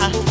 ha.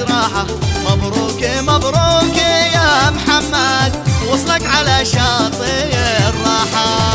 راحة مبروك مبروك يا محمد. وصلك على شاطئ الراحة.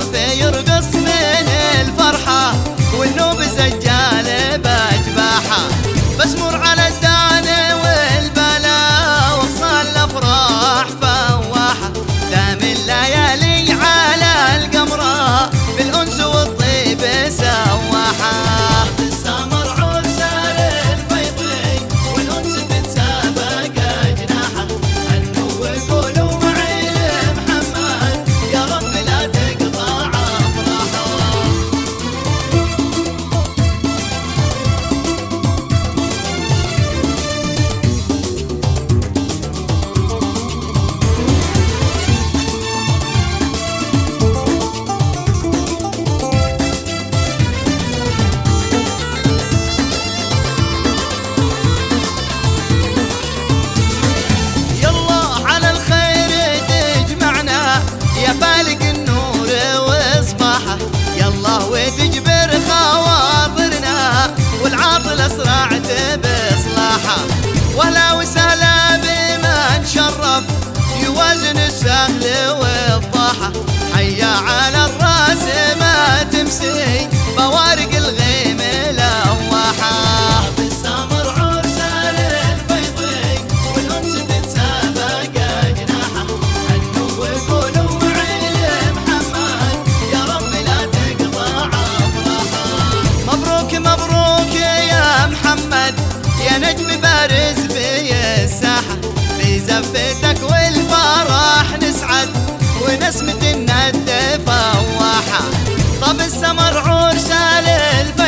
Yar teyar gazı سهل والضحى حيا على الراس ما تمسي بوارق الغيم لوحة. بالسمر عرسان البيضي والأمس تتسابق أجنحة. حنو وقولوا وعلي محمد يا رب لا تقطع أفراحة. مبروك مبروك يا محمد. يا نجم بارز في الساحة. في زفتك ولا راح نسعد ونسمة الندفة وحا طب السمر عرشة للفرح